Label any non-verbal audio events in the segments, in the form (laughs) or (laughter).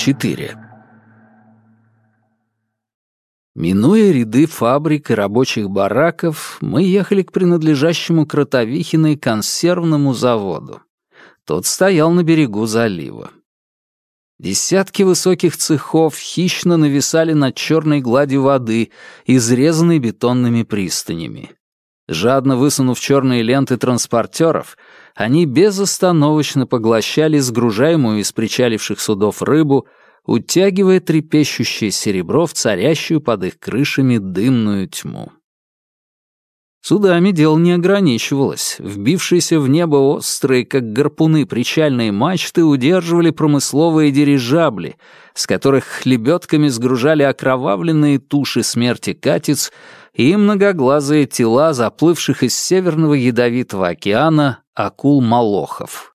4. Минуя ряды фабрик и рабочих бараков, мы ехали к принадлежащему Кротовихиной консервному заводу. Тот стоял на берегу залива. Десятки высоких цехов хищно нависали над черной гладью воды, изрезанной бетонными пристанями. Жадно высунув черные ленты транспортеров, они безостановочно поглощали сгружаемую из причаливших судов рыбу, утягивая трепещущее серебро в царящую под их крышами дымную тьму. Судами дело не ограничивалось. Вбившиеся в небо острые, как гарпуны, причальные мачты удерживали промысловые дирижабли, с которых хлебетками сгружали окровавленные туши смерти катиц и многоглазые тела заплывших из Северного Ядовитого океана акул-молохов.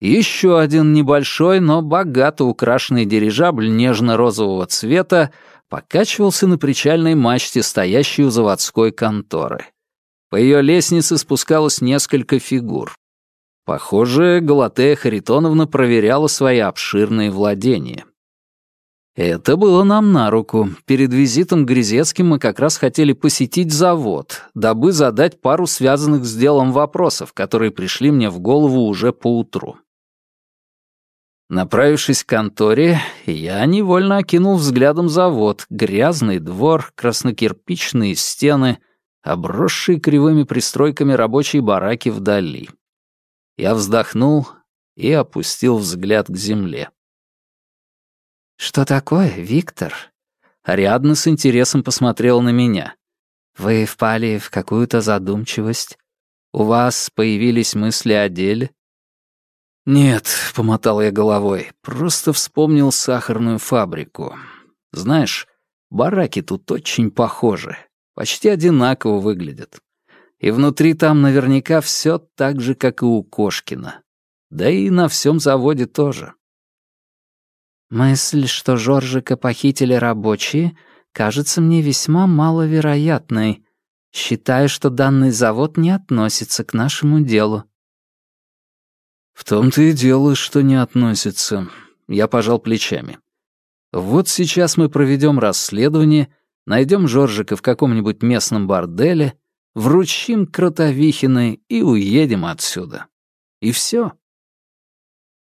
Еще один небольшой, но богато украшенный дирижабль нежно-розового цвета покачивался на причальной мачте, стоящей у заводской конторы. По ее лестнице спускалось несколько фигур. Похоже, Галатея Харитоновна проверяла свои обширные владения. Это было нам на руку. Перед визитом к Грязецким мы как раз хотели посетить завод, дабы задать пару связанных с делом вопросов, которые пришли мне в голову уже поутру. Направившись к конторе, я невольно окинул взглядом завод, грязный двор, краснокирпичные стены, обросшие кривыми пристройками рабочие бараки вдали. Я вздохнул и опустил взгляд к земле. «Что такое, Виктор?» Ариадна с интересом посмотрела на меня. «Вы впали в какую-то задумчивость? У вас появились мысли о деле?» «Нет», — помотал я головой, — «просто вспомнил сахарную фабрику. Знаешь, бараки тут очень похожи, почти одинаково выглядят. И внутри там наверняка все так же, как и у Кошкина. Да и на всем заводе тоже. Мысль, что Жоржика похитили рабочие, кажется мне весьма маловероятной. Считаю, что данный завод не относится к нашему делу. В том-то и дело, что не относится. Я пожал плечами. Вот сейчас мы проведем расследование, найдем Жоржика в каком-нибудь местном борделе, вручим Кротовихиной и уедем отсюда. И все.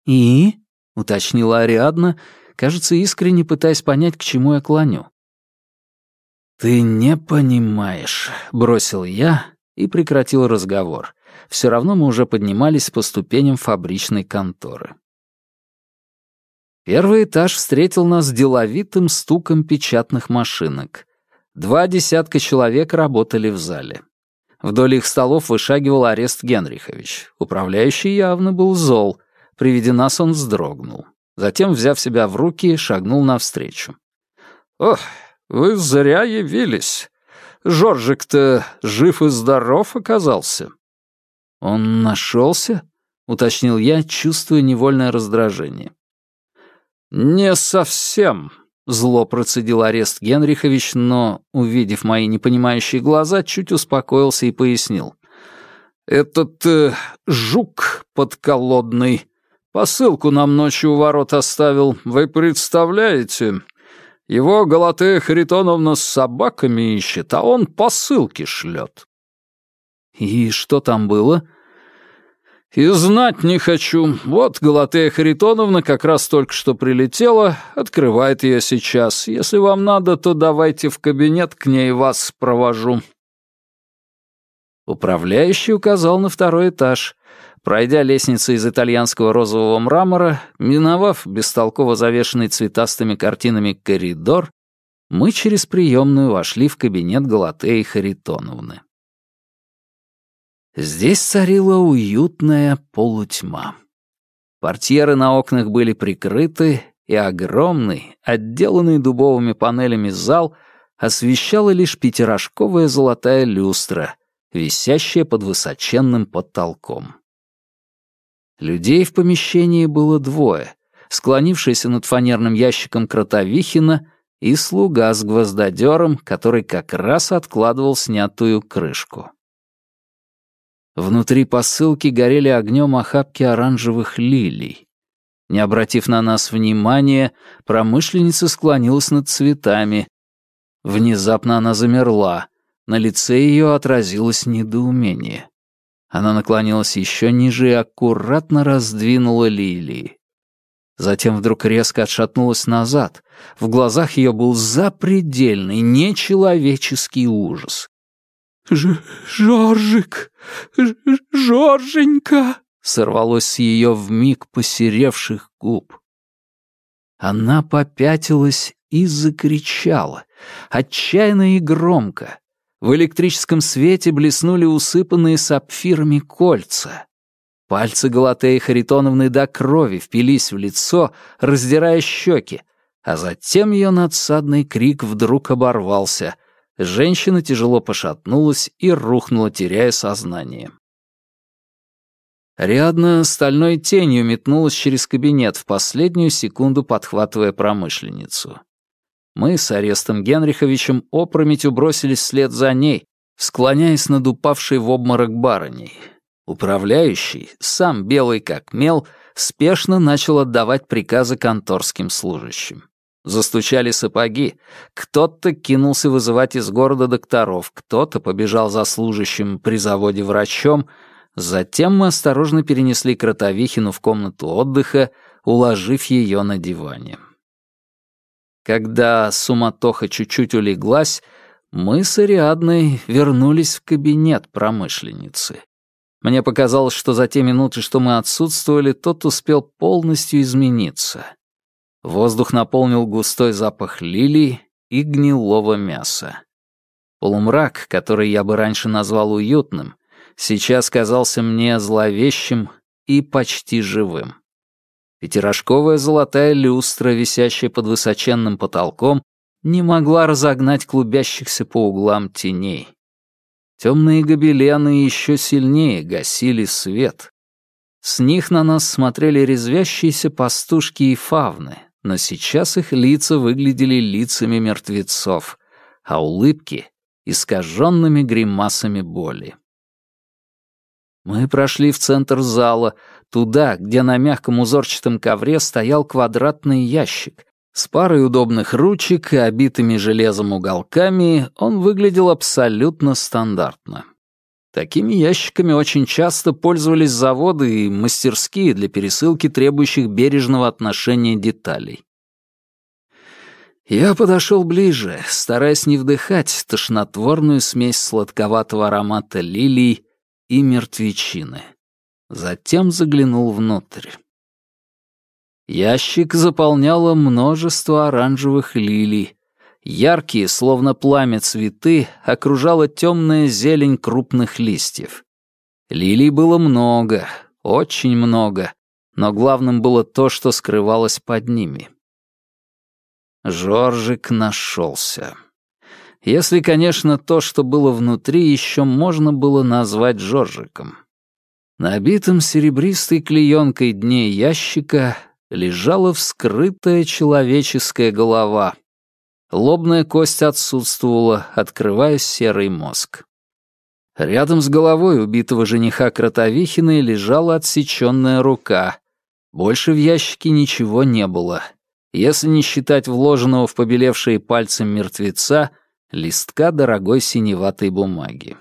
И? — уточнила Ариадна, кажется, искренне пытаясь понять, к чему я клоню. «Ты не понимаешь», — бросил я и прекратил разговор. Все равно мы уже поднимались по ступеням фабричной конторы. Первый этаж встретил нас деловитым стуком печатных машинок. Два десятка человек работали в зале. Вдоль их столов вышагивал Арест Генрихович. Управляющий явно был зол — при виде нас он вздрогнул. Затем, взяв себя в руки, шагнул навстречу. «Ох, вы зря явились. Жоржик-то жив и здоров оказался». «Он нашелся?» — уточнил я, чувствуя невольное раздражение. «Не совсем», — зло процедил арест Генрихович, но, увидев мои непонимающие глаза, чуть успокоился и пояснил. «Этот э, жук подколодный Посылку нам ночью у ворот оставил. Вы представляете? Его Галатея Харитоновна с собаками ищет, а он посылки шлет. И что там было? И знать не хочу. Вот Галатея Харитоновна как раз только что прилетела, открывает ее сейчас. Если вам надо, то давайте в кабинет к ней вас провожу. Управляющий указал на второй этаж. Пройдя лестницу из итальянского розового мрамора, миновав бестолково завешенный цветастыми картинами коридор, мы через приемную вошли в кабинет Галатеи Харитоновны. Здесь царила уютная полутьма. Портьеры на окнах были прикрыты, и огромный, отделанный дубовыми панелями зал освещала лишь пятирожковая золотая люстра, висящая под высоченным потолком. Людей в помещении было двое, склонившийся над фанерным ящиком Кротовихина и слуга с гвоздодером, который как раз откладывал снятую крышку. Внутри посылки горели огнем охапки оранжевых лилий. Не обратив на нас внимания, промышленница склонилась над цветами. Внезапно она замерла. На лице ее отразилось недоумение. Она наклонилась еще ниже и аккуратно раздвинула лилии. Затем вдруг резко отшатнулась назад. В глазах ее был запредельный, нечеловеческий ужас. Ж «Жоржик! Ж Жорженька!» сорвалось с ее вмиг посеревших губ. Она попятилась и закричала, отчаянно и громко. В электрическом свете блеснули усыпанные сапфирами кольца. Пальцы Галатеи Харитоновны до крови впились в лицо, раздирая щеки, а затем ее надсадный крик вдруг оборвался. Женщина тяжело пошатнулась и рухнула, теряя сознание. Риадна стальной тенью метнулась через кабинет, в последнюю секунду подхватывая промышленницу. Мы с Арестом Генриховичем опрометью бросились вслед за ней, склоняясь над упавшей в обморок барыней. Управляющий, сам белый как мел, спешно начал отдавать приказы конторским служащим. Застучали сапоги, кто-то кинулся вызывать из города докторов, кто-то побежал за служащим при заводе врачом, Затем мы осторожно перенесли Кротовихину в комнату отдыха, уложив ее на диване. Когда суматоха чуть-чуть улеглась, мы с Ариадной вернулись в кабинет промышленницы. Мне показалось, что за те минуты, что мы отсутствовали, тот успел полностью измениться. Воздух наполнил густой запах лилий и гнилого мяса. Полумрак, который я бы раньше назвал уютным, сейчас казался мне зловещим и почти живым. Пятирожковая золотая люстра, висящая под высоченным потолком, не могла разогнать клубящихся по углам теней. Темные гобелены еще сильнее гасили свет. С них на нас смотрели резвящиеся пастушки и фавны, но сейчас их лица выглядели лицами мертвецов, а улыбки — искаженными гримасами боли. Мы прошли в центр зала, туда, где на мягком узорчатом ковре стоял квадратный ящик. С парой удобных ручек и обитыми железом уголками он выглядел абсолютно стандартно. Такими ящиками очень часто пользовались заводы и мастерские для пересылки требующих бережного отношения деталей. Я подошел ближе, стараясь не вдыхать тошнотворную смесь сладковатого аромата лилий и мертвечины. Затем заглянул внутрь. Ящик заполняло множество оранжевых лилий. Яркие, словно пламя цветы, окружала темная зелень крупных листьев. Лилий было много, очень много, но главным было то, что скрывалось под ними. Жоржик нашелся. Если, конечно, то, что было внутри, еще можно было назвать Жоржиком. На обитом серебристой клеенкой дне ящика лежала вскрытая человеческая голова. Лобная кость отсутствовала, открывая серый мозг. Рядом с головой убитого жениха Кротовихиной лежала отсеченная рука. Больше в ящике ничего не было. Если не считать вложенного в побелевшие пальцы мертвеца, листка дорогой синеватой бумаги.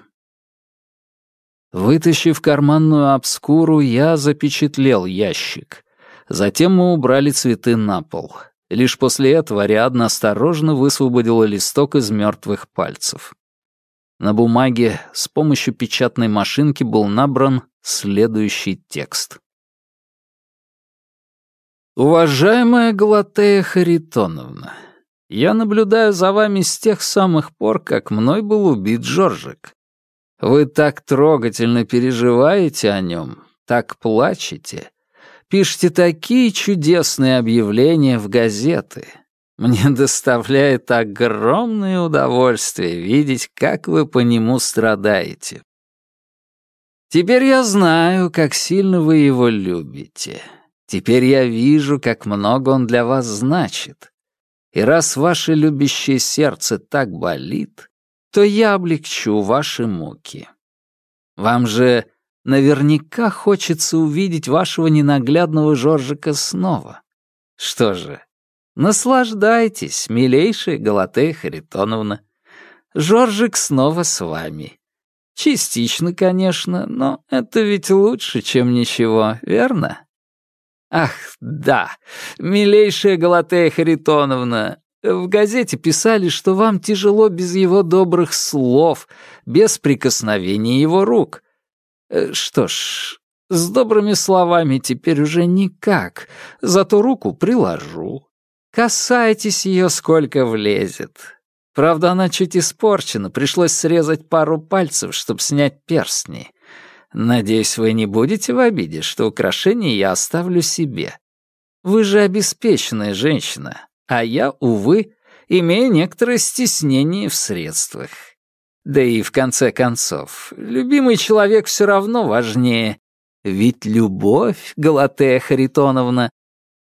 Вытащив карманную обскуру, я запечатлел ящик. Затем мы убрали цветы на пол. Лишь после этого Ариадна осторожно высвободила листок из мертвых пальцев. На бумаге с помощью печатной машинки был набран следующий текст. «Уважаемая Галатея Харитоновна, я наблюдаю за вами с тех самых пор, как мной был убит Джорджик. Вы так трогательно переживаете о нем, так плачете, пишете такие чудесные объявления в газеты. Мне (laughs) доставляет огромное удовольствие видеть, как вы по нему страдаете. Теперь я знаю, как сильно вы его любите. Теперь я вижу, как много он для вас значит. И раз ваше любящее сердце так болит, то я облегчу ваши муки. Вам же Наверняка хочется увидеть вашего ненаглядного Жоржика снова. Что же, наслаждайтесь, милейшая Галатея Харитоновна. Жоржик снова с вами. Частично, конечно, но это ведь лучше, чем ничего, верно? Ах, да, милейшая Галатея Харитоновна, в газете писали, что вам тяжело без его добрых слов, без прикосновения его рук. Э, что ж, с добрыми словами теперь уже никак, зато руку приложу. Касайтесь ее, сколько влезет. Правда, она чуть испорчена, пришлось срезать пару пальцев, чтобы снять перстни. Надеюсь, вы не будете в обиде, что украшение я оставлю себе. Вы же обеспеченная женщина, а я, увы, имею некоторое стеснение в средствах. Да и в конце концов, любимый человек все равно важнее. Ведь любовь, Галатея Харитоновна,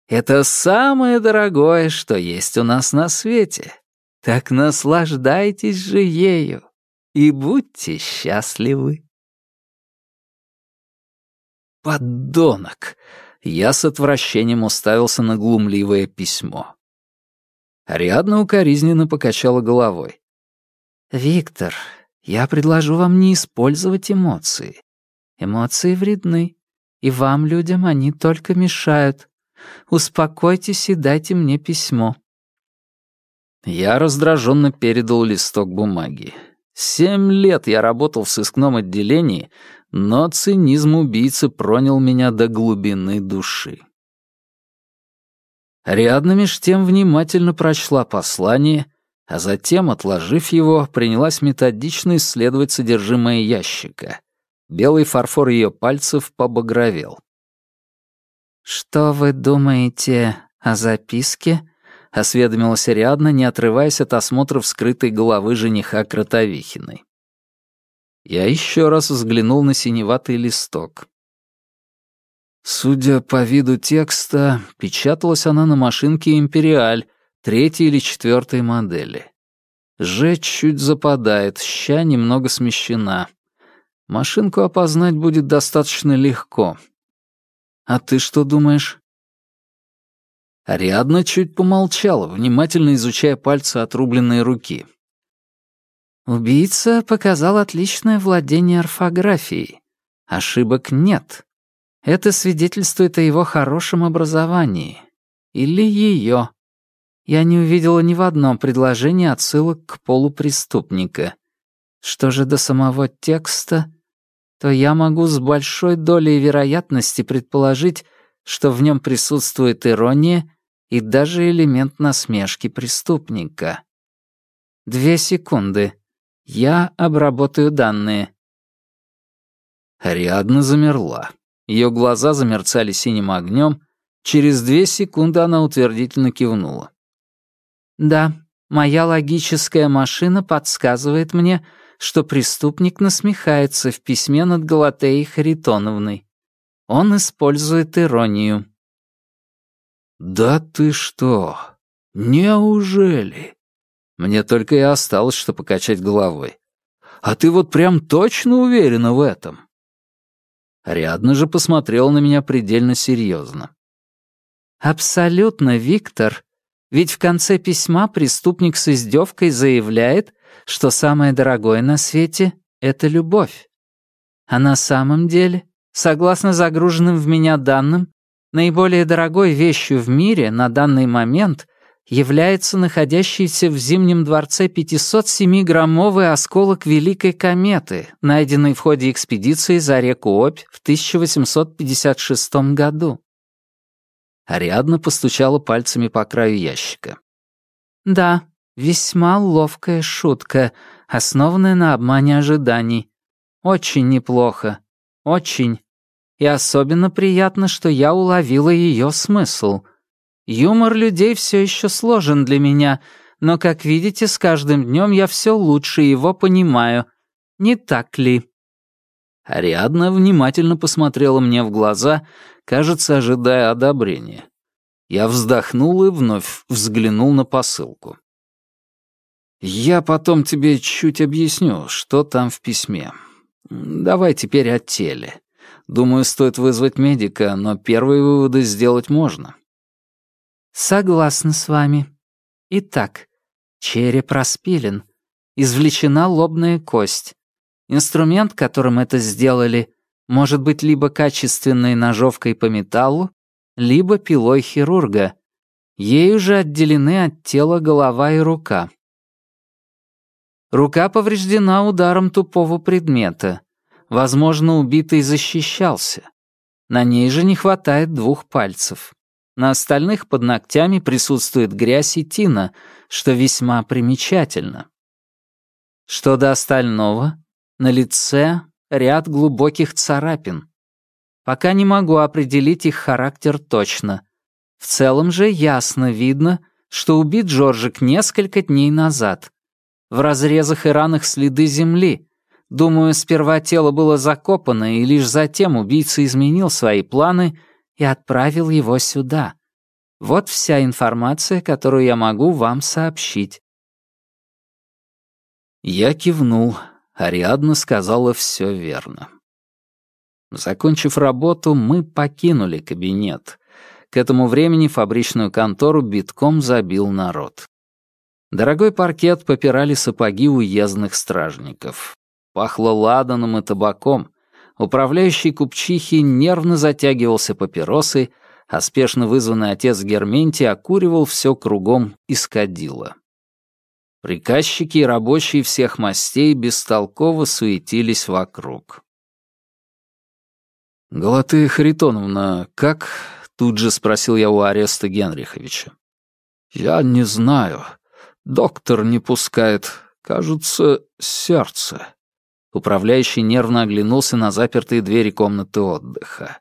это самое дорогое, что есть у нас на свете. Так наслаждайтесь же ею и будьте счастливы. Подонок! Я с отвращением уставился на глумливое письмо. Ариадна укоризненно покачала головой. «Виктор, я предложу вам не использовать эмоции. Эмоции вредны, и вам, людям, они только мешают. Успокойтесь и дайте мне письмо». Я раздраженно передал листок бумаги. Семь лет я работал в сыскном отделении, но цинизм убийцы пронял меня до глубины души. Ариадна меж тем внимательно прочла послание, а затем, отложив его, принялась методично исследовать содержимое ящика. Белый фарфор ее пальцев побагровел. «Что вы думаете о записке?» — осведомилась Ариадна, не отрываясь от осмотра вскрытой головы жениха Кротовихиной. Я еще раз взглянул на синеватый листок. Судя по виду текста, печаталась она на машинке «Империаль» третьей или четвертой модели. Ж чуть западает, ща немного смещена. Машинку опознать будет достаточно легко. А ты что думаешь? Ариадна чуть помолчала, внимательно изучая пальцы отрубленной руки. Убийца показал отличное владение орфографией. Ошибок нет. Это свидетельствует о его хорошем образовании. Или ее. Я не увидела ни в одном предложении отсылок к полу преступника. Что же до самого текста, то я могу с большой долей вероятности предположить, что в нем присутствует ирония и даже элемент насмешки преступника. Две секунды. Я обработаю данные». Ариадна замерла. Ее глаза замерцали синим огнем. Через две секунды она утвердительно кивнула. «Да, моя логическая машина подсказывает мне, что преступник насмехается в письме над Галатеей Харитоновной. Он использует иронию». «Да ты что? Неужели?» Мне только и осталось, что покачать головой. «А ты вот прям точно уверена в этом?» Ариадна же посмотрела на меня предельно серьезно. «Абсолютно, Виктор. Ведь в конце письма преступник с издевкой заявляет, что самое дорогое на свете — это любовь. А на самом деле, согласно загруженным в меня данным, наиболее дорогой вещью в мире на данный момент является находящийся в Зимнем дворце 507-граммовый осколок Великой кометы, найденный в ходе экспедиции за реку Обь в 1856 году. Ариадна постучала пальцами по краю ящика. «Да, весьма ловкая шутка, основанная на обмане ожиданий. Очень неплохо. Очень. И особенно приятно, что я уловила ее смысл — Юмор людей все еще сложен для меня, но, как видите, с каждым днем я все лучше его понимаю. Не так ли?» Ариадна внимательно посмотрела мне в глаза, кажется, ожидая одобрения. Я вздохнул и вновь взглянул на посылку. «Я потом тебе чуть объясню, что там в письме. Давай теперь о теле. Думаю, стоит вызвать медика, но первые выводы сделать можно. Согласна с вами. Итак, череп распилен. Извлечена лобная кость. Инструмент, которым это сделали, может быть либо качественной ножовкой по металлу, либо пилой хирурга. Ею же отделены от тела голова и рука. Рука повреждена ударом тупого предмета. Возможно, убитый защищался. На ней же не хватает двух пальцев. На остальных под ногтями присутствует грязь и тина, что весьма примечательно. Что до остального, на лице ряд глубоких царапин. Пока не могу определить их характер точно. В целом же ясно видно, что убит Джорджик несколько дней назад. В разрезах и ранах следы земли. Думаю, сперва тело было закопано, и лишь затем убийца изменил свои планы и отправил его сюда. Вот вся информация, которую я могу вам сообщить». Я кивнул. Ариадна сказала все верно. Закончив работу, мы покинули кабинет. К этому времени фабричную контору битком забил народ. Дорогой паркет попирали сапоги уездных стражников. Пахло ладаном и табаком. Управляющий купчихи нервно затягивался папиросой, а спешно вызванный отец Герменти окуривал все кругом из кадила. Приказчики и рабочие всех мастей бестолково суетились вокруг. «Галатея Харитоновна, как?» — тут же спросил я у Ареста Генриховича. «Я не знаю. Доктор не пускает. Кажется, сердце». Управляющий нервно оглянулся на запертые двери комнаты отдыха.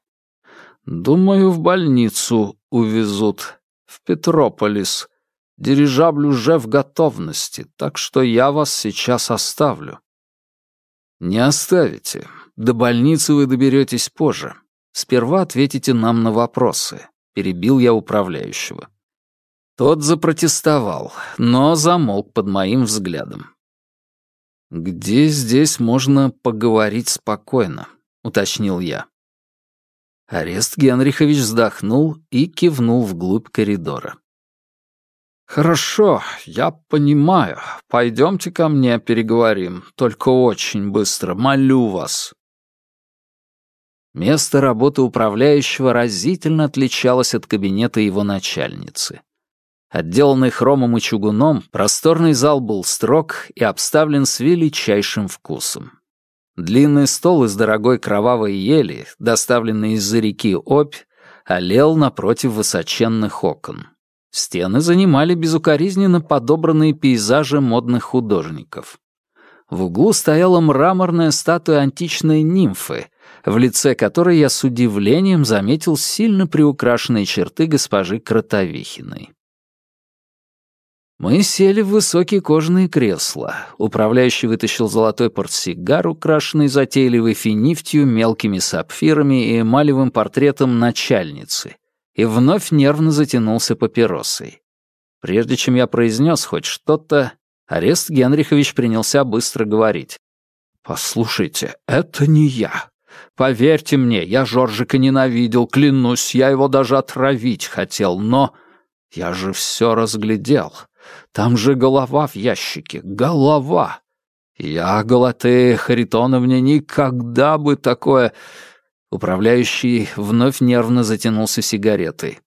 «Думаю, в больницу увезут. В Петрополис. Дирижабль уже в готовности, так что я вас сейчас оставлю». «Не оставите. До больницы вы доберетесь позже. Сперва ответите нам на вопросы», — перебил я управляющего. Тот запротестовал, но замолк под моим взглядом. «Где здесь можно поговорить спокойно?» — уточнил я. Арест Генрихович вздохнул и кивнул вглубь коридора. «Хорошо, я понимаю. Пойдемте ко мне переговорим. Только очень быстро, молю вас». Место работы управляющего разительно отличалось от кабинета его начальницы. Отделанный хромом и чугуном, просторный зал был строг и обставлен с величайшим вкусом. Длинный стол из дорогой кровавой ели, доставленный из-за реки Обь, олел напротив высоченных окон. Стены занимали безукоризненно подобранные пейзажи модных художников. В углу стояла мраморная статуя античной нимфы, в лице которой я с удивлением заметил сильно приукрашенные черты госпожи Кротовихиной. Мы сели в высокие кожаные кресла. Управляющий вытащил золотой портсигар, украшенный затейливой финифтью, мелкими сапфирами и эмалевым портретом начальницы, и вновь нервно затянулся папиросой. Прежде чем я произнес хоть что-то, Арест Генрихович принялся быстро говорить. «Послушайте, это не я. Поверьте мне, я Жоржика ненавидел, клянусь, я его даже отравить хотел, но я же все разглядел. Там же голова в ящике, голова. Я, Галатея Харитоновне, никогда бы такое... Управляющий вновь нервно затянулся сигаретой.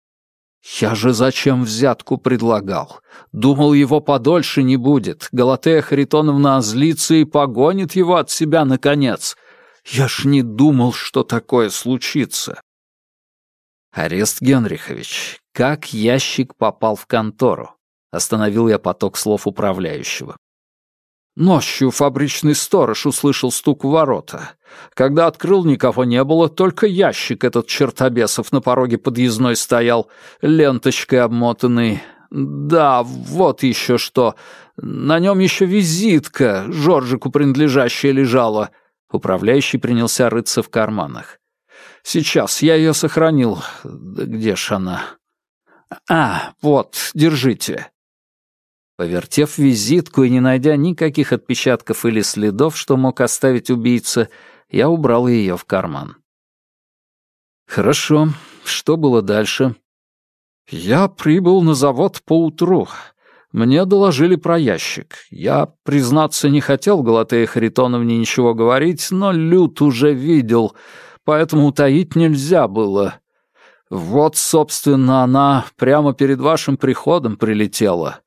«Я же зачем взятку предлагал? Думал, его подольше не будет. Галатея Харитоновна озлится и погонит его от себя, наконец. Я ж не думал, что такое случится». «Арест Генрихович, как ящик попал в контору?» Остановил я поток слов управляющего. Ночью фабричный сторож услышал стук в ворота. Когда открыл, никого не было, только ящик этот чертобесов на пороге подъездной стоял, ленточкой обмотанный. Да, вот еще что. На нем еще визитка, Жоржику принадлежащая, лежала. Управляющий принялся рыться в карманах. Сейчас я ее сохранил. где ж она? А, вот, держите. Повертев визитку и не найдя никаких отпечатков или следов, что мог оставить убийца, я убрал ее в карман. Хорошо. Что было дальше? Я прибыл на завод поутру. Мне доложили про ящик. Я, признаться, не хотел Галатее Харитоновне ничего говорить, но Люд уже видел, поэтому утаить нельзя было. Вот, собственно, она прямо перед вашим приходом прилетела.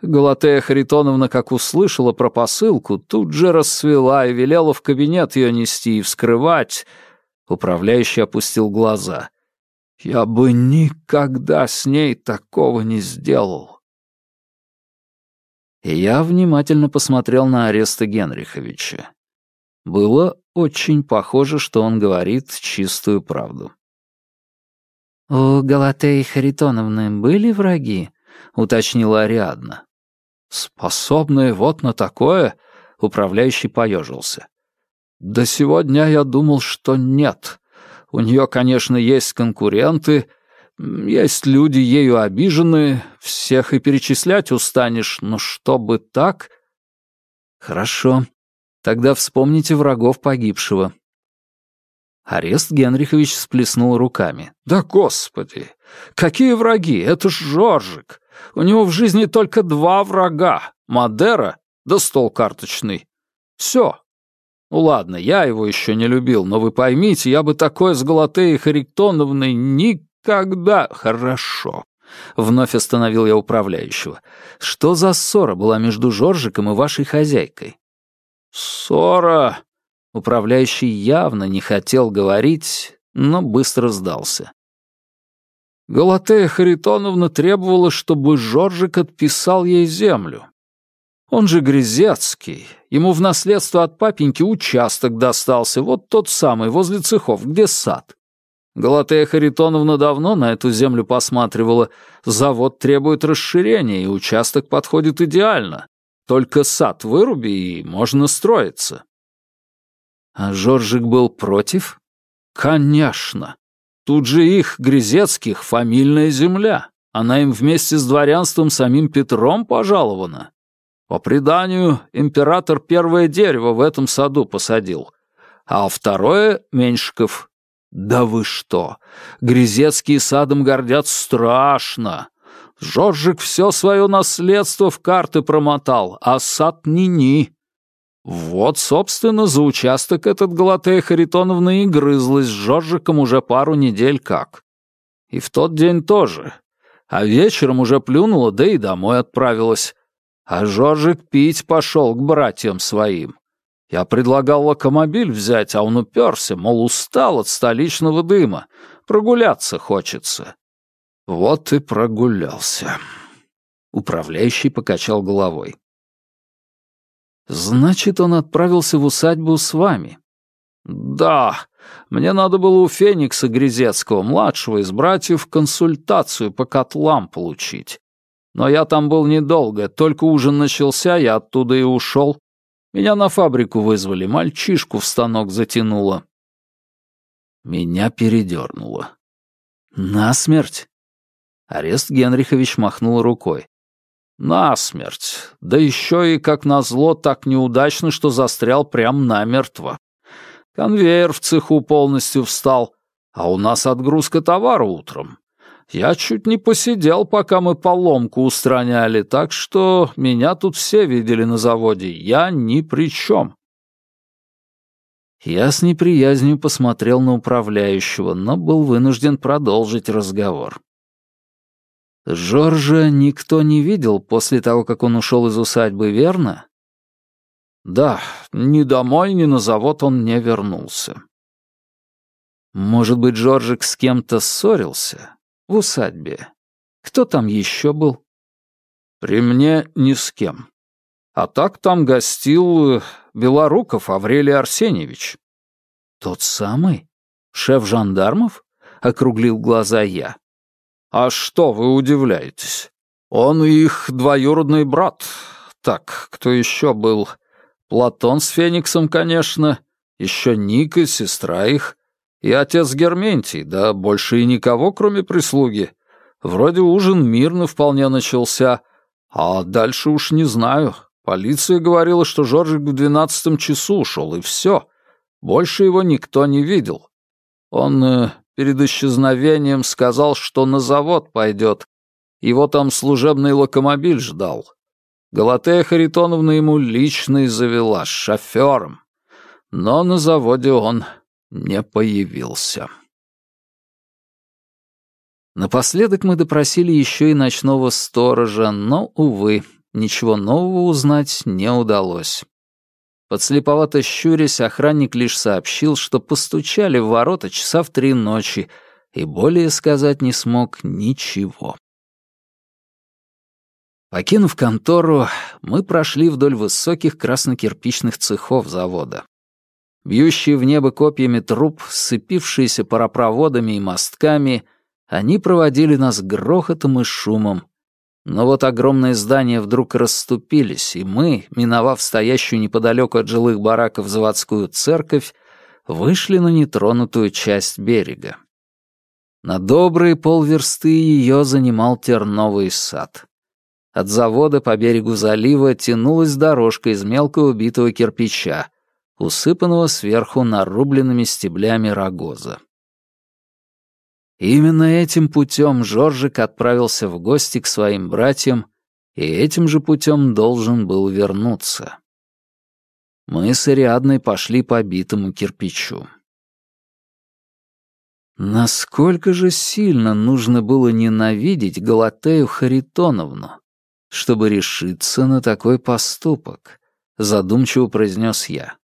Галатея Харитоновна, как услышала про посылку, тут же расцвела и велела в кабинет ее нести и вскрывать. Управляющий опустил глаза. «Я бы никогда с ней такого не сделал». Я внимательно посмотрел на ареста Генриховича. Было очень похоже, что он говорит чистую правду. «У Галатеи Харитоновны были враги?» — уточнила Ариадна. «Способные вот на такое?» — управляющий поежился. «До сегодня я думал, что нет. У нее, конечно, есть конкуренты, есть люди ею обиженные, всех и перечислять устанешь, но чтобы так...» «Хорошо. Тогда вспомните врагов погибшего». Арест Генрихович сплеснул руками. «Да господи! Какие враги? Это ж Жоржик! У него в жизни только два врага — Мадера да стол карточный. Все. Ну ладно, я его еще не любил, но вы поймите, я бы такое с Галатеей Хариктоновной никогда... Хорошо. Вновь остановил я управляющего. Что за ссора была между Жоржиком и вашей хозяйкой? Ссора... Управляющий явно не хотел говорить, но быстро сдался. Галатея Харитоновна требовала, чтобы Жоржик отписал ей землю. Он же Грязецкий. Ему в наследство от папеньки участок достался, вот тот самый, возле цехов, где сад. Галатея Харитоновна давно на эту землю посматривала. Завод требует расширения, и участок подходит идеально. Только сад выруби, и можно строиться. А Жоржик был против? Конечно. Тут же их, Грязецких, фамильная земля. Она им вместе с дворянством самим Петром пожалована. По преданию, император первое дерево в этом саду посадил, а второе — Меньшиков. Да вы что, Грязецкие садом гордят страшно. Жоржик все свое наследство в карты промотал, а сад ни-ни. Вот, собственно, за участок этот Галатея Харитоновна и грызлась с Жоржиком уже пару недель как. И в тот день тоже. А вечером уже плюнула, да и домой отправилась. А Жоржик пить пошел к братьям своим. Я предлагал локомобиль взять, а он уперся, мол, устал от столичного дыма, прогуляться хочется. Вот и прогулялся. Управляющий покачал головой. «Значит, он отправился в усадьбу с вами?» «Да. Мне надо было у Феникса Грязецкого, младшего из братьев, консультацию по котлам получить. Но я там был недолго, только ужин начался, я оттуда и ушел. Меня на фабрику вызвали, мальчишку в станок затянуло». Меня передернуло. «Насмерть?» Арест Генрихович махнул рукой. Насмерть. Да еще и, как назло, так неудачно, что застрял прям намертво. Конвейер в цеху полностью встал, а у нас отгрузка товара утром. Я чуть не посидел, пока мы поломку устраняли, так что меня тут все видели на заводе. Я ни при чем. Я с неприязнью посмотрел на управляющего, но был вынужден продолжить разговор. Жоржа никто не видел после того, как он ушел из усадьбы, верно? Да, ни домой, ни на завод он не вернулся. Может быть, Жоржик с кем-то ссорился в усадьбе? Кто там еще был? При мне ни с кем. А так там гостил э, Белоруков Аврелий Арсеньевич. Тот самый? Шеф жандармов? Округлил глаза я. «А что вы удивляетесь? Он их двоюродный брат. Так, кто еще был? Платон с Фениксом, конечно. Еще Ника, сестра их. И отец Герментий, да больше и никого, кроме прислуги. Вроде ужин мирно вполне начался. А дальше уж не знаю. Полиция говорила, что Жоржик в двенадцатом часу ушел, и все. Больше его никто не видел. Он э, перед исчезновением сказал, что на завод пойдет. Его там служебный локомобиль ждал. Галатея Харитоновна ему лично и завела шофером. Но на заводе он не появился. Напоследок мы допросили еще и ночного сторожа, но, увы, ничего нового узнать не удалось. Подслеповато щурясь, охранник лишь сообщил, что постучали в ворота часа в три ночи, и более сказать не смог ничего. Покинув контору, мы прошли вдоль высоких краснокирпичных цехов завода. Бьющие в небо копьями труб, сцепившиеся паропроводами и мостками, они проводили нас грохотом и шумом, но вот огромные здания вдруг расступились, и мы, миновав стоящую неподалеку от жилых бараков заводскую церковь, вышли на нетронутую часть берега. На добрые полверсты ее занимал терновый сад. От завода по берегу залива тянулась дорожка из мелко убитого кирпича, усыпанного сверху нарубленными стеблями рогоза. Именно этим путем Жоржик отправился в гости к своим братьям, и этим же путем должен был вернуться. Мы с Ариадной пошли по битому кирпичу. Насколько же сильно нужно было ненавидеть Галатею Харитоновну, чтобы решиться на такой поступок, задумчиво произнес я.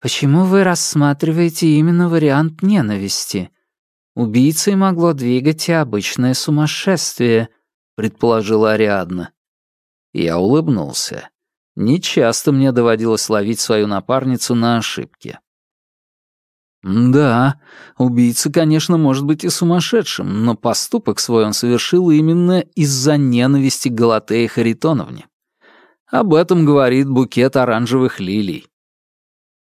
«Почему вы рассматриваете именно вариант ненависти?» Убийцей могло двигать и обычное сумасшествие, предположила Ариадна. Я улыбнулся. Нечасто мне доводилось ловить свою напарницу на ошибке. Да, убийца, конечно, может быть и сумасшедшим, но поступок свой он совершил именно из-за ненависти к Галатее Харитоновне. Об этом говорит букет оранжевых лилий.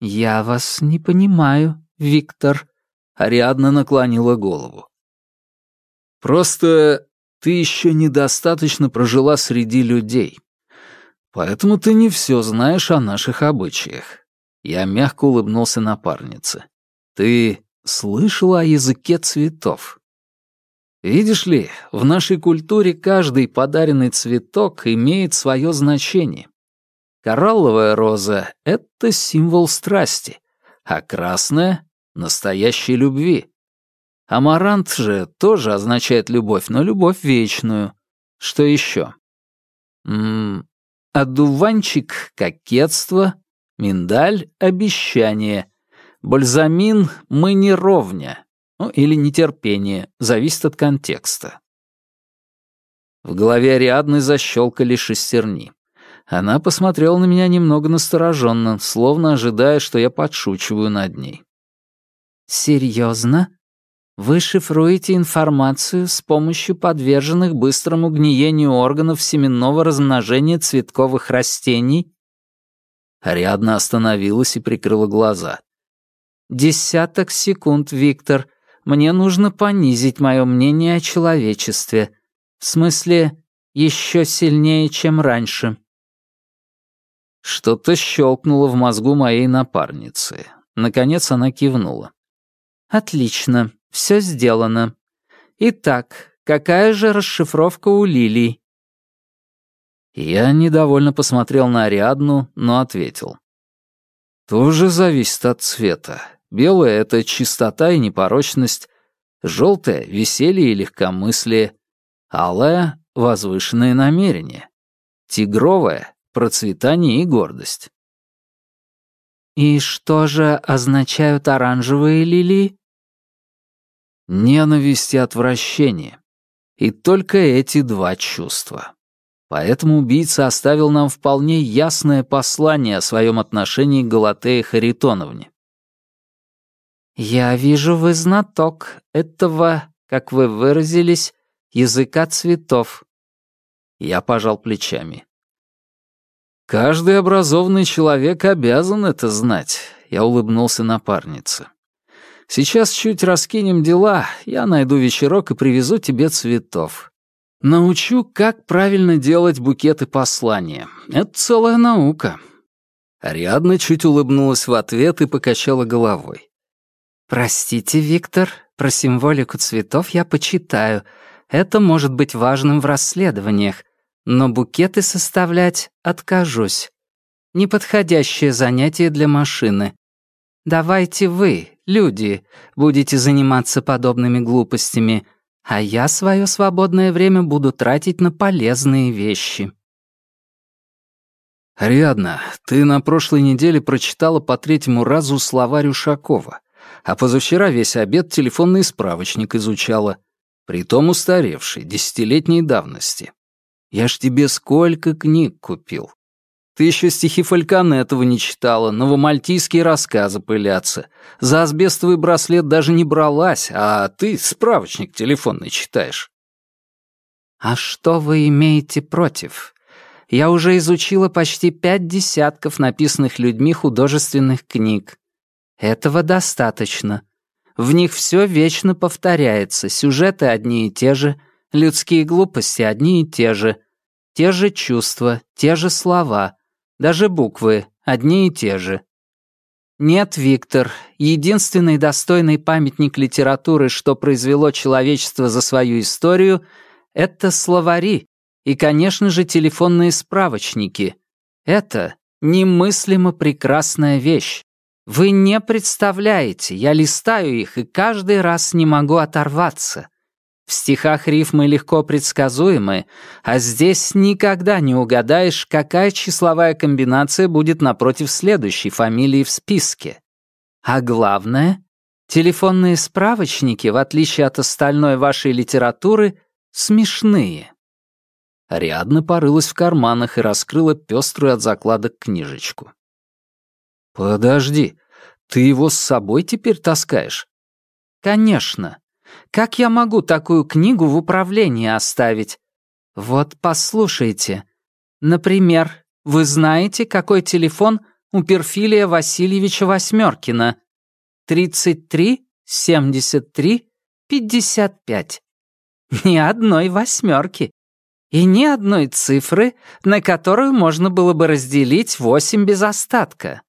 «Я вас не понимаю, Виктор», Ариадна наклонила голову. «Просто ты еще недостаточно прожила среди людей. Поэтому ты не все знаешь о наших обычаях». Я мягко улыбнулся напарнице. «Ты слышала о языке цветов?» Видишь ли, в нашей культуре каждый подаренный цветок имеет свое значение. Коралловая роза — это символ страсти, а красная настоящей любви. Амарант же тоже означает любовь, но любовь вечную. Что еще? М одуванчик — кокетство, миндаль — обещание, бальзамин — мы не ровня, ну или нетерпение, зависит от контекста. В голове Ариадны защелкали шестерни. Она посмотрела на меня немного настороженно, словно ожидая, что я подшучиваю над ней. «Серьезно? Вы шифруете информацию с помощью подверженных быстрому гниению органов семенного размножения цветковых растений?» Ариадна остановилась и прикрыла глаза. «Десяток секунд, Виктор. Мне нужно понизить мое мнение о человечестве. В смысле, еще сильнее, чем раньше». Что-то щелкнуло в мозгу моей напарницы. Наконец она кивнула. Отлично, все сделано. Итак, какая же расшифровка у лилий? Я недовольно посмотрел на Ариадну, но ответил. Тоже зависит от цвета. Белое — это чистота и непорочность, желтое — веселье и легкомыслие, алое — возвышенное намерение, тигровое — процветание и гордость. «И что же означают оранжевые лилии?» Ненависть и отвращение. И только эти два чувства. Поэтому убийца оставил нам вполне ясное послание о своем отношении к Галатее Харитоновне. «Я вижу, вы знаток этого, как вы выразились, языка цветов». Я пожал плечами. Каждый образованный человек обязан это знать. Я улыбнулся напарнице. Сейчас чуть раскинем дела, я найду вечерок и привезу тебе цветов. Научу, как правильно делать букеты послания. Это целая наука». Ариадна чуть улыбнулась в ответ и покачала головой. «Простите, Виктор, про символику цветов я почитаю. Это может быть важным в расследованиях, но букеты составлять откажусь. Неподходящее занятие для машины. Давайте вы, люди, будете заниматься подобными глупостями, а я свое свободное время буду тратить на полезные вещи». «Ариадна, ты на прошлой неделе прочитала по третьему разу словарь Ушакова, а позавчера весь обед телефонный справочник изучала, притом устаревший, десятилетней давности. Я ж тебе сколько книг купил. Ты еще стихи Фальконетова не читала, новомальтийские рассказы пылятся. За асбестовый браслет даже не бралась, а ты справочник телефонный читаешь». «А что вы имеете против?» я уже изучила почти пять десятков написанных людьми художественных книг. Этого достаточно. В них все вечно повторяется, сюжеты одни и те же, людские глупости одни и те же, те же чувства, те же слова, даже буквы одни и те же. Нет, Виктор, единственный достойный памятник литературы, что произвело человечество за свою историю, это словари, и, конечно же, телефонные справочники. Это немыслимо прекрасная вещь. Вы не представляете, я листаю их и каждый раз не могу оторваться. В стихах рифмы легко предсказуемы, а здесь никогда не угадаешь, какая числовая комбинация будет напротив следующей фамилии в списке. А главное, телефонные справочники, в отличие от остальной вашей литературы, смешные. Ариадна порылась в карманах и раскрыла пеструю от закладок книжечку. «Подожди, ты его с собой теперь таскаешь?» «Конечно. Как я могу такую книгу в управлении оставить? Вот послушайте. Например, вы знаете, какой телефон у Перфилия Васильевича Восьмеркина? 33 73 55. Ни одной восьмерки и ни одной цифры, на которую можно было бы разделить восемь без остатка.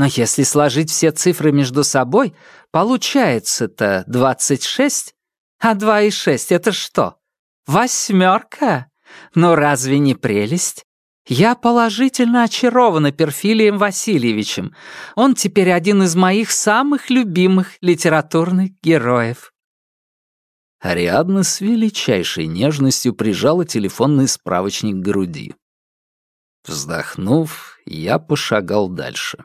Но если сложить все цифры между собой, получается-то 26, а 2 и 6 — это что? Восьмерка? Ну разве не прелесть? Я положительно очарована Перфилием Васильевичем. Он теперь один из моих самых любимых литературных героев. Ариадна с величайшей нежностью прижала телефонный справочник к груди. Вздохнув, я пошагал дальше.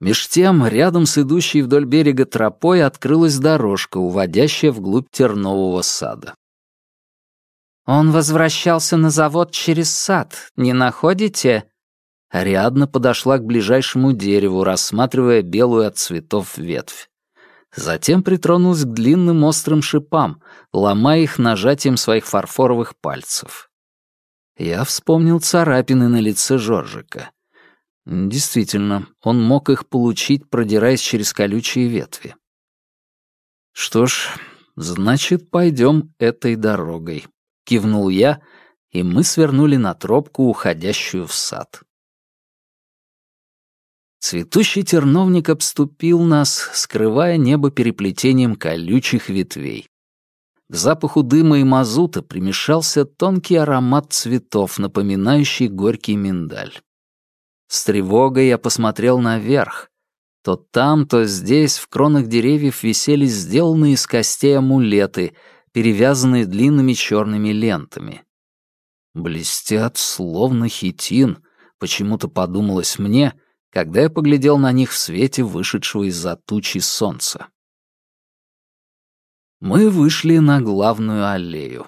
Меж тем, рядом с идущей вдоль берега тропой открылась дорожка, уводящая вглубь тернового сада. «Он возвращался на завод через сад, не находите?» Ариадна подошла к ближайшему дереву, рассматривая белую от цветов ветвь. Затем притронулась к длинным острым шипам, ломая их нажатием своих фарфоровых пальцев. Я вспомнил царапины на лице Жоржика. Действительно, он мог их получить, продираясь через колючие ветви. «Что ж, значит, пойдем этой дорогой», — кивнул я, и мы свернули на тропку, уходящую в сад. Цветущий терновник обступил нас, скрывая небо переплетением колючих ветвей. К запаху дыма и мазута примешался тонкий аромат цветов, напоминающий горький миндаль. С тревогой я посмотрел наверх. То там, то здесь в кронах деревьев висели сделанные из костей амулеты, перевязанные длинными черными лентами. Блестят, словно хитин, почему-то подумалось мне — когда я поглядел на них в свете вышедшего из-за тучи солнца. Мы вышли на главную аллею.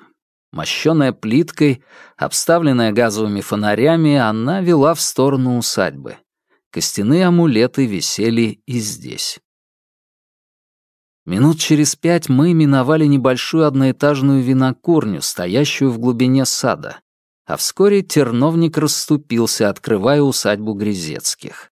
Мощенная плиткой, обставленная газовыми фонарями, она вела в сторону усадьбы. Костяные амулеты висели и здесь. Минут через пять мы миновали небольшую одноэтажную винокурню, стоящую в глубине сада, а вскоре терновник расступился, открывая усадьбу Грязецких.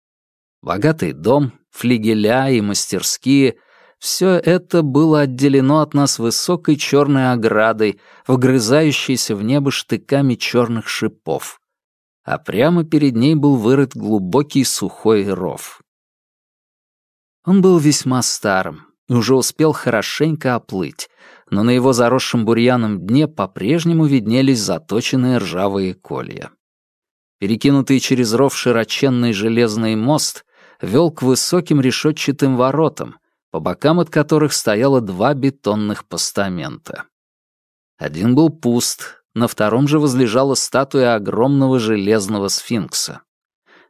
Богатый дом, флигеля и мастерские — все это было отделено от нас высокой черной оградой, вгрызающейся в небо штыками черных шипов. А прямо перед ней был вырыт глубокий сухой ров. Он был весьма старым и уже успел хорошенько оплыть, но на его заросшем бурьяном дне по-прежнему виднелись заточенные ржавые колья. Перекинутый через ров широченный железный мост вел к высоким решетчатым воротам, по бокам от которых стояло два бетонных постамента. Один был пуст, на втором же возлежала статуя огромного железного сфинкса.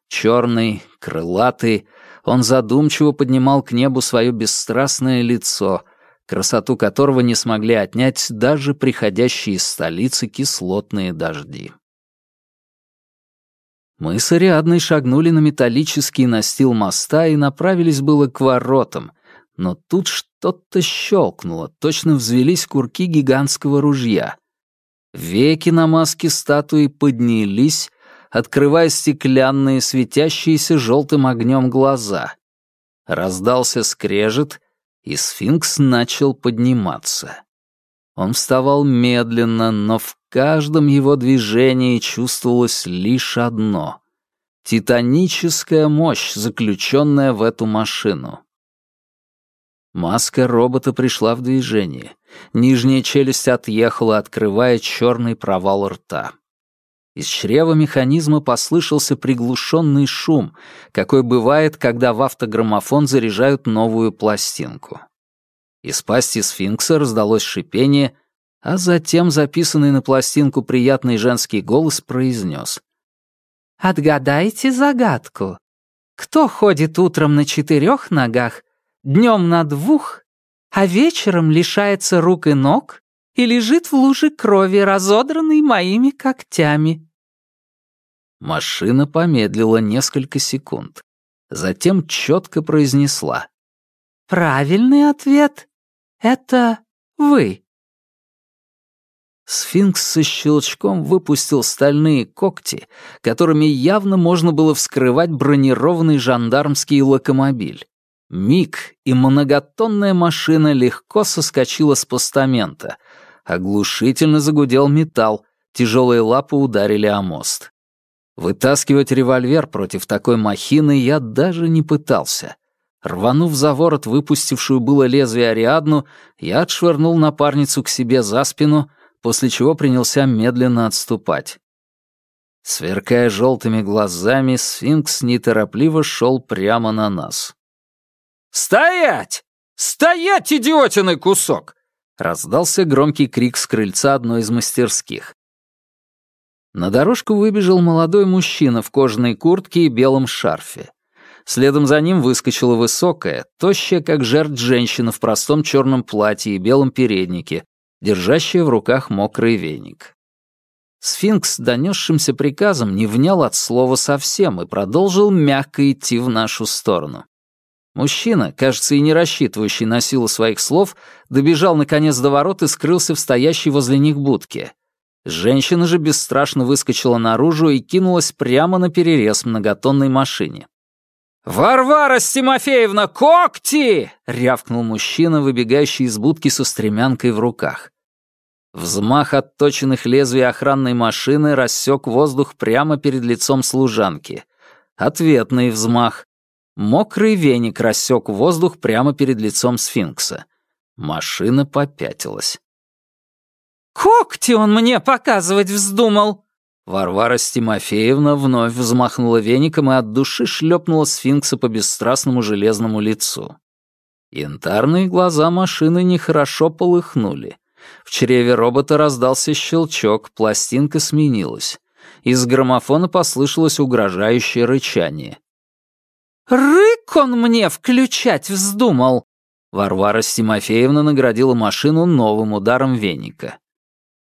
Черный, крылатый, он задумчиво поднимал к небу свое бесстрастное лицо, красоту которого не смогли отнять даже приходящие из столицы кислотные дожди. Мы с Ариадной шагнули на металлический настил моста и направились было к воротам, но тут что-то щелкнуло, точно взвелись курки гигантского ружья. Веки на маске статуи поднялись, открывая стеклянные, светящиеся желтым огнем глаза. Раздался скрежет, и сфинкс начал подниматься. Он вставал медленно, но в каждом его движении чувствовалось лишь одно — титаническая мощь, заключенная в эту машину. Маска робота пришла в движение. Нижняя челюсть отъехала, открывая черный провал рта. Из чрева механизма послышался приглушенный шум, какой бывает, когда в автограммофон заряжают новую пластинку. Из пасти сфинкса раздалось шипение, а затем записанный на пластинку приятный женский голос произнес. «Отгадайте загадку. Кто ходит утром на четырех ногах, днем на двух, а вечером лишается рук и ног и лежит в луже крови, разодранной моими когтями?» Машина помедлила несколько секунд. Затем четко произнесла. «Правильный ответ — это вы». Сфинкс со щелчком выпустил стальные когти, которыми явно можно было вскрывать бронированный жандармский локомобиль. Миг, и многотонная машина легко соскочила с постамента. Оглушительно загудел металл, тяжелые лапы ударили о мост. Вытаскивать револьвер против такой махины я даже не пытался. Рванув за ворот выпустившую было лезвие Ариадну, я отшвырнул напарницу к себе за спину, после чего принялся медленно отступать. Сверкая желтыми глазами, сфинкс неторопливо шел прямо на нас. «Стоять! Стоять, идиотиный кусок!» Раздался громкий крик с крыльца одной из мастерских. На дорожку выбежал молодой мужчина в кожаной куртке и белом шарфе. Следом за ним выскочила высокая, тощая, как жертв женщина в простом черном платье и белом переднике, держащая в руках мокрый веник. Сфинкс, донесшимся приказом, не внял от слова совсем и продолжил мягко идти в нашу сторону. Мужчина, кажется, и не рассчитывающий на силу своих слов, добежал наконец до ворот и скрылся в стоящей возле них будке. Женщина же бесстрашно выскочила наружу и кинулась прямо на перерез многотонной машине. «Варвара Стимофеевна, когти!» — рявкнул мужчина, выбегающий из будки со стремянкой в руках. Взмах отточенных лезвий охранной машины рассек воздух прямо перед лицом служанки. Ответный взмах. Мокрый веник рассек воздух прямо перед лицом сфинкса. Машина попятилась. «Когти он мне показывать вздумал!» Варвара Стимофеевна вновь взмахнула веником и от души шлепнула сфинкса по бесстрастному железному лицу. Янтарные глаза машины нехорошо полыхнули. В чреве робота раздался щелчок, пластинка сменилась. Из граммофона послышалось угрожающее рычание. «Рык он мне включать вздумал!» Варвара Стимофеевна наградила машину новым ударом веника.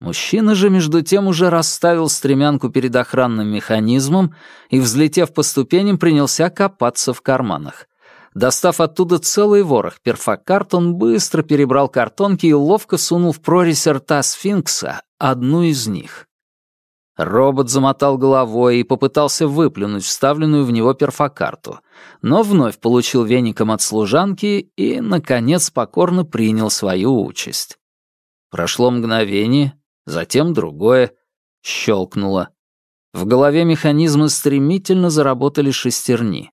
Мужчина же, между тем, уже расставил стремянку перед охранным механизмом и, взлетев по ступеням, принялся копаться в карманах. Достав оттуда целый ворох перфокарт, он быстро перебрал картонки и ловко сунул в прорезь рта сфинкса одну из них. Робот замотал головой и попытался выплюнуть вставленную в него перфокарту, но вновь получил веником от служанки и, наконец, покорно принял свою участь. Прошло мгновение, затем другое. Щелкнуло. В голове механизма стремительно заработали шестерни.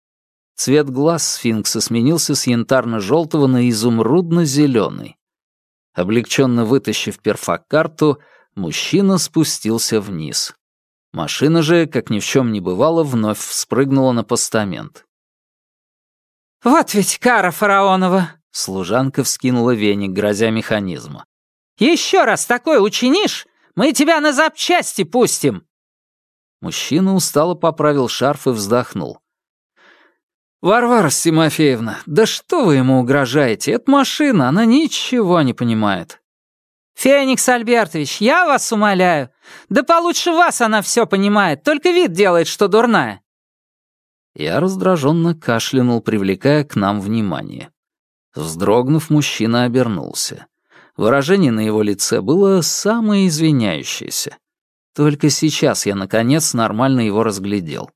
Цвет глаз сфинкса сменился с янтарно-желтого на изумрудно-зеленый. Облегченно вытащив перфокарту, мужчина спустился вниз. Машина же, как ни в чем не бывало, вновь вспрыгнула на постамент. «Вот ведь кара фараонова!» — служанка вскинула веник, грозя механизму. «Еще раз такое учинишь, мы тебя на запчасти пустим!» Мужчина устало поправил шарф и вздохнул. «Варвара Тимофеевна, да что вы ему угрожаете? Это машина, она ничего не понимает». «Феникс Альбертович, я вас умоляю. Да получше вас она все понимает, только вид делает, что дурная». Я раздраженно кашлянул, привлекая к нам внимание. Вздрогнув, мужчина обернулся. Выражение на его лице было самое извиняющееся. Только сейчас я, наконец, нормально его разглядел.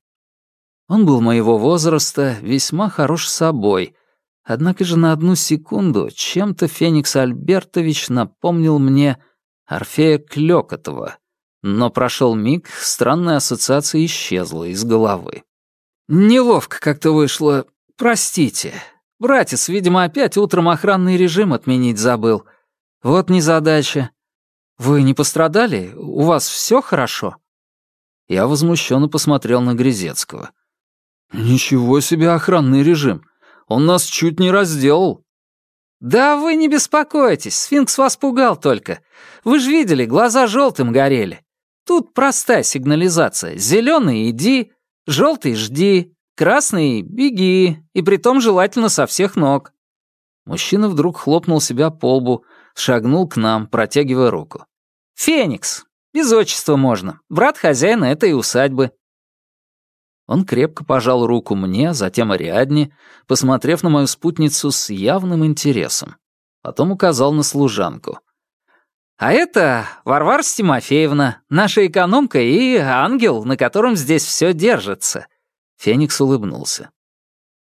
Он был моего возраста, весьма хорош собой, однако же на одну секунду чем-то Феникс Альбертович напомнил мне Орфея Клёкотова, но прошел миг, странная ассоциация исчезла из головы. «Неловко как-то вышло. Простите. Братец, видимо, опять утром охранный режим отменить забыл. Вот незадача. Вы не пострадали? У вас все хорошо?» Я возмущенно посмотрел на Грязецкого. «Ничего себе охранный режим! Он нас чуть не разделал!» «Да вы не беспокойтесь, сфинкс вас пугал только. Вы же видели, глаза желтым горели. Тут простая сигнализация. Зеленый — иди, желтый — жди, красный — беги, и притом желательно со всех ног». Мужчина вдруг хлопнул себя по лбу, шагнул к нам, протягивая руку. «Феникс. Без отчества можно. Брат хозяина этой усадьбы. Он крепко пожал руку мне, затем Ариадне, посмотрев на мою спутницу с явным интересом. Потом указал на служанку. «А это Варвара Тимофеевна, наша экономка и ангел, на котором здесь все держится». Феникс улыбнулся.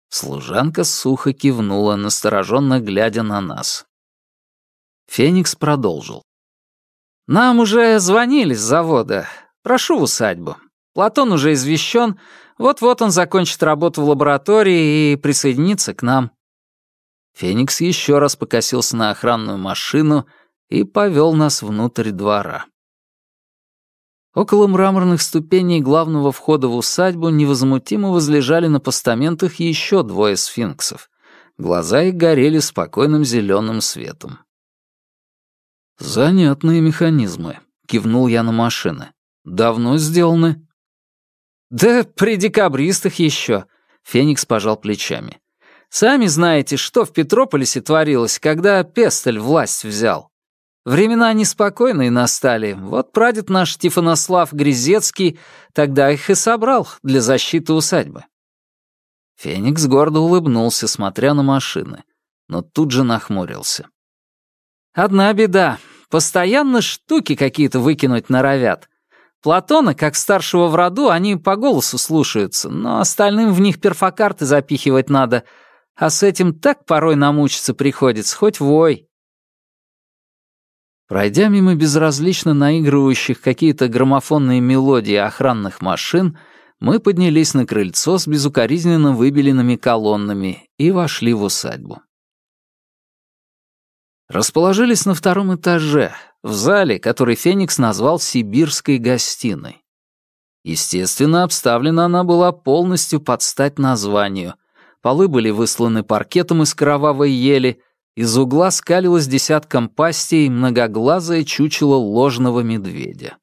Служанка сухо кивнула, настороженно глядя на нас. Феникс продолжил. «Нам уже звонили с завода. Прошу в усадьбу. Платон уже извещен, вот-вот он закончит работу в лаборатории и присоединится к нам». Феникс еще раз покосился на охранную машину и повел нас внутрь двора. Около мраморных ступеней главного входа в усадьбу невозмутимо возлежали на постаментах еще двое сфинксов. Глаза их горели спокойным зеленым светом. «Занятные механизмы», — кивнул я на машины. «Давно сделаны?» «Да при декабристах еще», — Феникс пожал плечами. «Сами знаете, что в Петрополисе творилось, когда Пестель власть взял. Времена неспокойные настали. Вот прадед наш Тифонослав Грязецкий тогда их и собрал для защиты усадьбы». Феникс гордо улыбнулся, смотря на машины, но тут же нахмурился. «Одна беда. Постоянно штуки какие-то выкинуть норовят. Платона, как старшего в роду, они по голосу слушаются, но остальным в них перфокарты запихивать надо, а с этим так порой намучиться приходится, хоть вой. Пройдя мимо безразлично наигрывающих какие-то граммофонные мелодии охранных машин, мы поднялись на крыльцо с безукоризненно выбеленными колоннами и вошли в усадьбу. Расположились на втором этаже, в зале, который Феникс назвал «Сибирской гостиной». Естественно, обставлена она была полностью под стать названию. Полы были высланы паркетом из кровавой ели, из угла скалилось десятком пастей многоглазое чучело ложного медведя.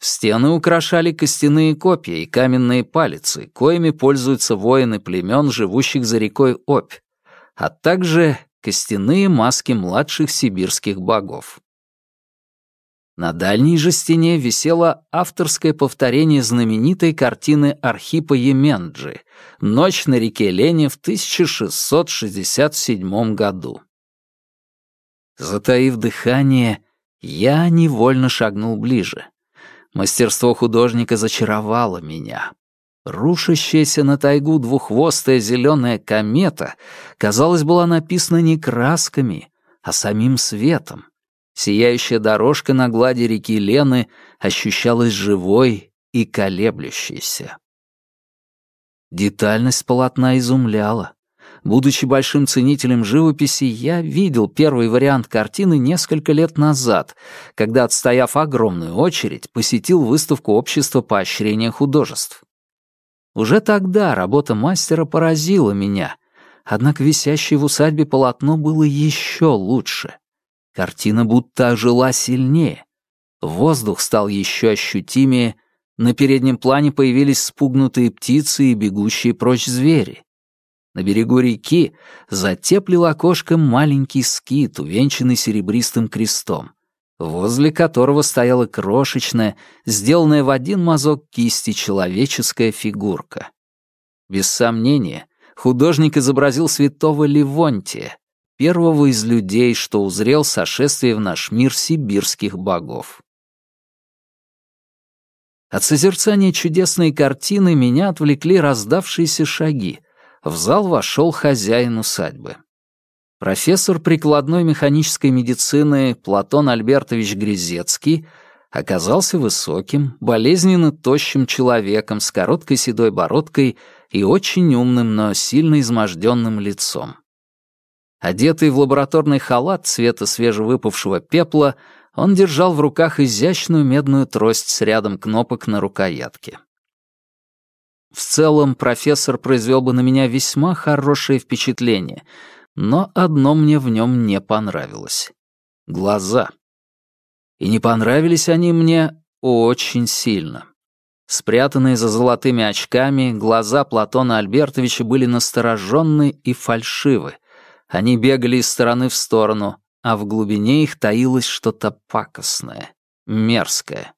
Стены украшали костяные копья и каменные палицы, коими пользуются воины племен, живущих за рекой Обь, а также костяные маски младших сибирских богов. На дальней же стене висело авторское повторение знаменитой картины Архипа Еменджи «Ночь на реке Лене» в 1667 году. Затаив дыхание, я невольно шагнул ближе. Мастерство художника зачаровало меня. Рушащаяся на тайгу двуххвостая зеленая комета, казалось, была написана не красками, а самим светом. Сияющая дорожка на глади реки Лены ощущалась живой и колеблющейся. Детальность полотна изумляла. Будучи большим ценителем живописи, я видел первый вариант картины несколько лет назад, когда, отстояв огромную очередь, посетил выставку Общества поощрения художеств. Уже тогда работа мастера поразила меня, однако висящее в усадьбе полотно было еще лучше. Картина будто ожила сильнее. Воздух стал еще ощутимее, на переднем плане появились спугнутые птицы и бегущие прочь звери. На берегу реки затеплил окошком маленький скит, увенчанный серебристым крестом, возле которого стояла крошечная, сделанная в один мазок кисти человеческая фигурка. Без сомнения, художник изобразил святого Ливонтия, первого из людей, что узрел сошествие в наш мир сибирских богов. От созерцания чудесной картины меня отвлекли раздавшиеся шаги — в зал вошел хозяин усадьбы. Профессор прикладной механической медицины Платон Альбертович Грязецкий оказался высоким, болезненно тощим человеком с короткой седой бородкой и очень умным, но сильно изможденным лицом. Одетый в лабораторный халат цвета свежевыпавшего пепла, он держал в руках изящную медную трость с рядом кнопок на рукоятке. В целом, профессор произвел бы на меня весьма хорошее впечатление, но одно мне в нем не понравилось — глаза. И не понравились они мне очень сильно. Спрятанные за золотыми очками, глаза Платона Альбертовича были настороженны и фальшивы. Они бегали из стороны в сторону, а в глубине их таилось что-то пакостное, мерзкое.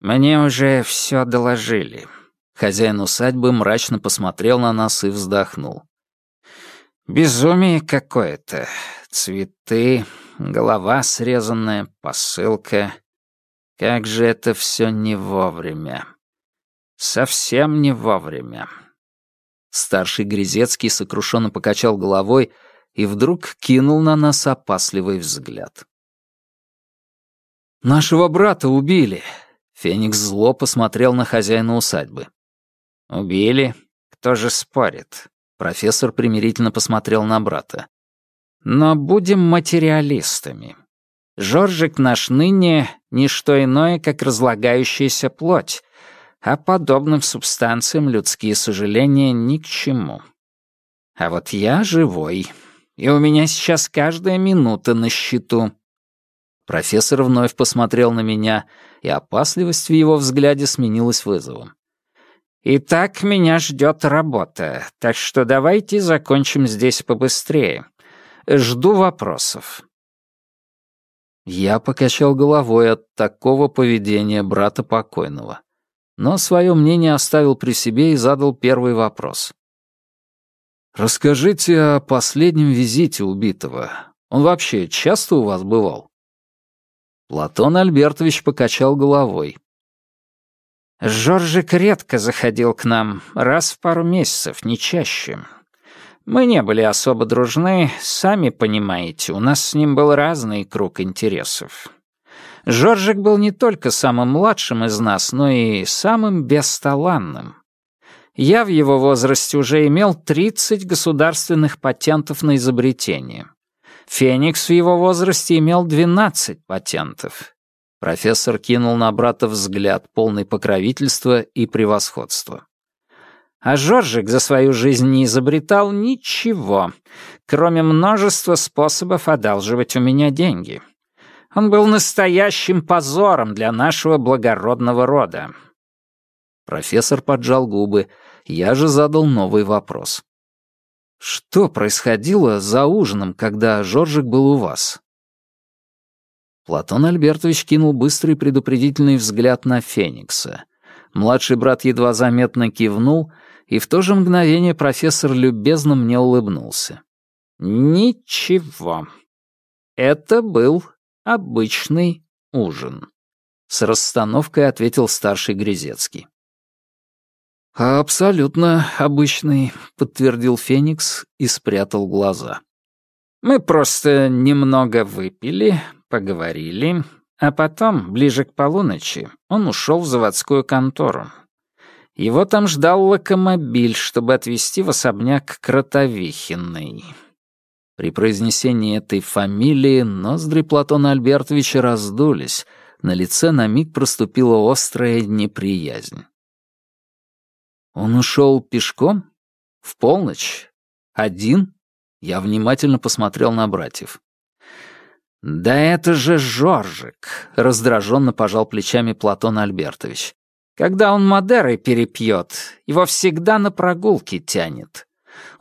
«Мне уже все доложили». Хозяин усадьбы мрачно посмотрел на нас и вздохнул. «Безумие какое-то. Цветы, голова срезанная, посылка. Как же это все не вовремя. Совсем не вовремя». Старший Грязецкий сокрушенно покачал головой и вдруг кинул на нас опасливый взгляд. «Нашего брата убили. Феникс зло посмотрел на хозяина усадьбы. «Убили? Кто же спорит?» Профессор примирительно посмотрел на брата. «Но будем материалистами. Жоржик наш ныне — ничто иное, как разлагающаяся плоть, а подобным субстанциям людские сожаления ни к чему. А вот я живой, и у меня сейчас каждая минута на счету». Профессор вновь посмотрел на меня, и опасливость в его взгляде сменилась вызовом. «Итак, меня ждет работа, так что давайте закончим здесь побыстрее. Жду вопросов». Я покачал головой от такого поведения брата покойного, но свое мнение оставил при себе и задал первый вопрос. «Расскажите о последнем визите убитого. Он вообще часто у вас бывал?» Платон Альбертович покачал головой. «Жоржик редко заходил к нам, раз в пару месяцев, не чаще. Мы не были особо дружны, сами понимаете, у нас с ним был разный круг интересов. Жоржик был не только самым младшим из нас, но и самым бесталанным. Я в его возрасте уже имел 30 государственных патентов на изобретение. Феникс в его возрасте имел 12 патентов. Профессор кинул на брата взгляд, полный покровительства и превосходства. А Жоржик за свою жизнь не изобретал ничего, кроме множества способов одалживать у меня деньги. Он был настоящим позором для нашего благородного рода. Профессор поджал губы, я же задал новый вопрос. Что происходило за ужином, когда Жоржик был у вас? Платон Альбертович кинул быстрый предупредительный взгляд на Феникса. Младший брат едва заметно кивнул, и в то же мгновение профессор любезно мне улыбнулся. «Ничего. Это был обычный ужин», — с расстановкой ответил старший Грязецкий. «Абсолютно обычный», — подтвердил Феникс и спрятал глаза. «Мы просто немного выпили, поговорили, а потом, ближе к полуночи, он ушел в заводскую контору. Его там ждал локомобиль, чтобы отвезти в особняк Кротовихиной. При произнесении этой фамилии ноздри Платона Альбертовича раздулись, на лице на миг проступила острая неприязнь. Он ушел пешком? В полночь? Один? Я внимательно посмотрел на братьев. «Да это же Жоржик!» — раздраженно пожал плечами Платон Альбертович. «Когда он Мадерой перепьет, его всегда на прогулки тянет.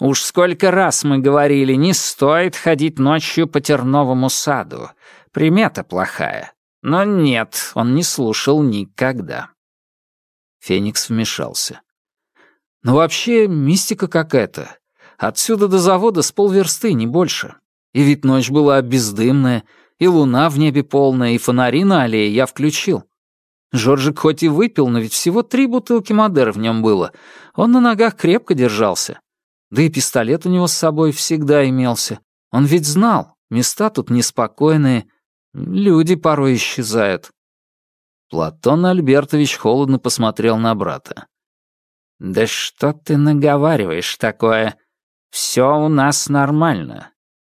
Уж сколько раз мы говорили, не стоит ходить ночью по терновому саду. Примета плохая. Но нет, он не слушал никогда». Феникс вмешался. «Ну вообще, мистика какая-то. Отсюда до завода с полверсты, не больше. И ведь ночь была бездымная, и луна в небе полная, и фонари на аллее я включил. Жоржик хоть и выпил, но ведь всего три бутылки Мадеры в нем было. Он на ногах крепко держался. Да и пистолет у него с собой всегда имелся. Он ведь знал, места тут неспокойные, люди порой исчезают. Платон Альбертович холодно посмотрел на брата. «Да что ты наговариваешь такое? Все у нас нормально.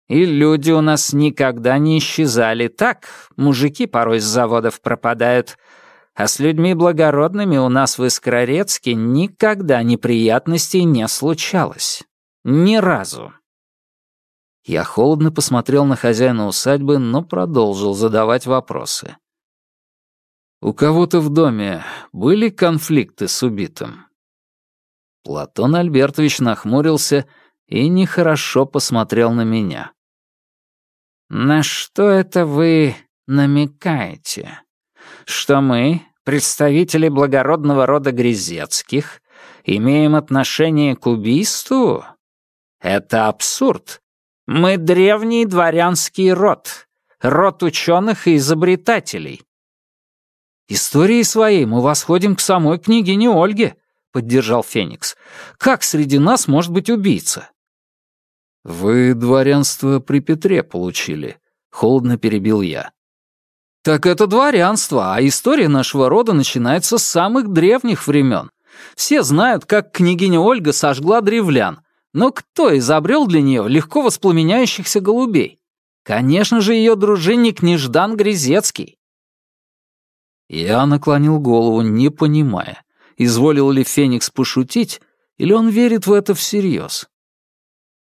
И люди у нас никогда не исчезали. Так, мужики порой с заводов пропадают. А с людьми благородными у нас в Искрорецке никогда неприятностей не случалось. Ни разу. Я холодно посмотрел на хозяина усадьбы, но продолжил задавать вопросы. «У кого-то в доме были конфликты с убитым?» Платон Альбертович нахмурился и нехорошо посмотрел на меня. «На что это вы намекаете? Что мы, представители благородного рода Грязецких, имеем отношение к убийству? Это абсурд. Мы древний дворянский род, род ученых и изобретателей». «Историей своей мы восходим к самой княгине Ольге», — поддержал Феникс. «Как среди нас может быть убийца?» «Вы дворянство при Петре получили», — холодно перебил я. «Так это дворянство, а история нашего рода начинается с самых древних времен. Все знают, как княгиня Ольга сожгла древлян, но кто изобрел для нее легко воспламеняющихся голубей? Конечно же, ее дружинник Неждан Грязецкий». Я наклонил голову, не понимая, изволил ли Феникс пошутить, или он верит в это всерьез.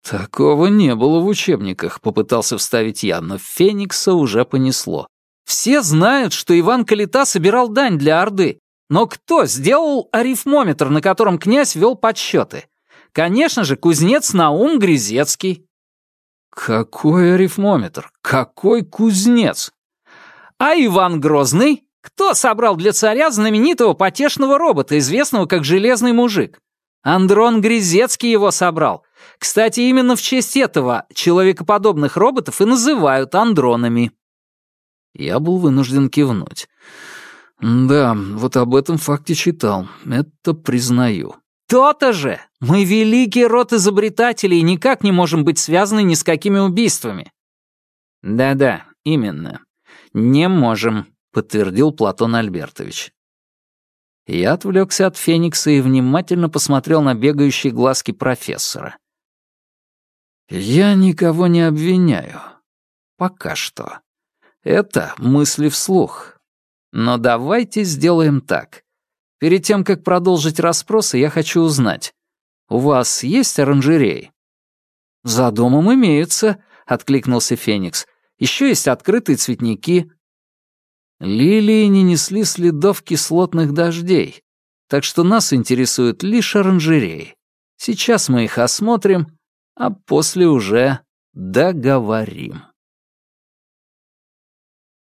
«Такого не было в учебниках», — попытался вставить я, но Феникса уже понесло. «Все знают, что Иван Калита собирал дань для Орды. Но кто сделал арифмометр, на котором князь вел подсчеты? Конечно же, кузнец Наум Грязецкий». «Какой арифмометр? Какой кузнец?» «А Иван Грозный? Кто собрал для царя знаменитого потешного робота, известного как Железный мужик? Андрон Грязецкий его собрал. Кстати, именно в честь этого человекоподобных роботов и называют андронами. Я был вынужден кивнуть. Да, вот об этом факте читал. Это признаю. То-то же! Мы великий род изобретателей и никак не можем быть связаны ни с какими убийствами. Да-да, именно. Не можем, подтвердил Платон Альбертович. Я отвлекся от Феникса и внимательно посмотрел на бегающие глазки профессора. «Я никого не обвиняю. Пока что. Это мысли вслух. Но давайте сделаем так. Перед тем, как продолжить расспросы, я хочу узнать. У вас есть оранжереи?» «За домом имеются», — откликнулся Феникс. «Еще есть открытые цветники, Лилии не несли следов кислотных дождей, так что нас интересуют лишь оранжереи. Сейчас мы их осмотрим, а после уже договорим.